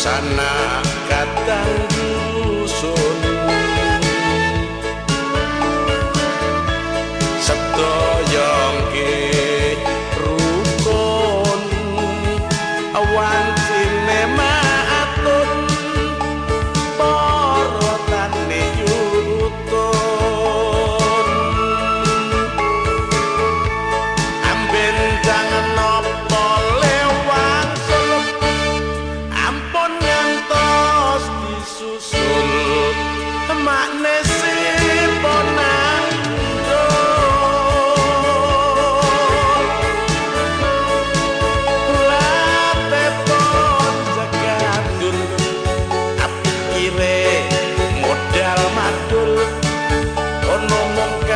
sana.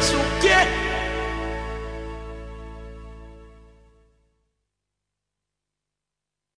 things you get.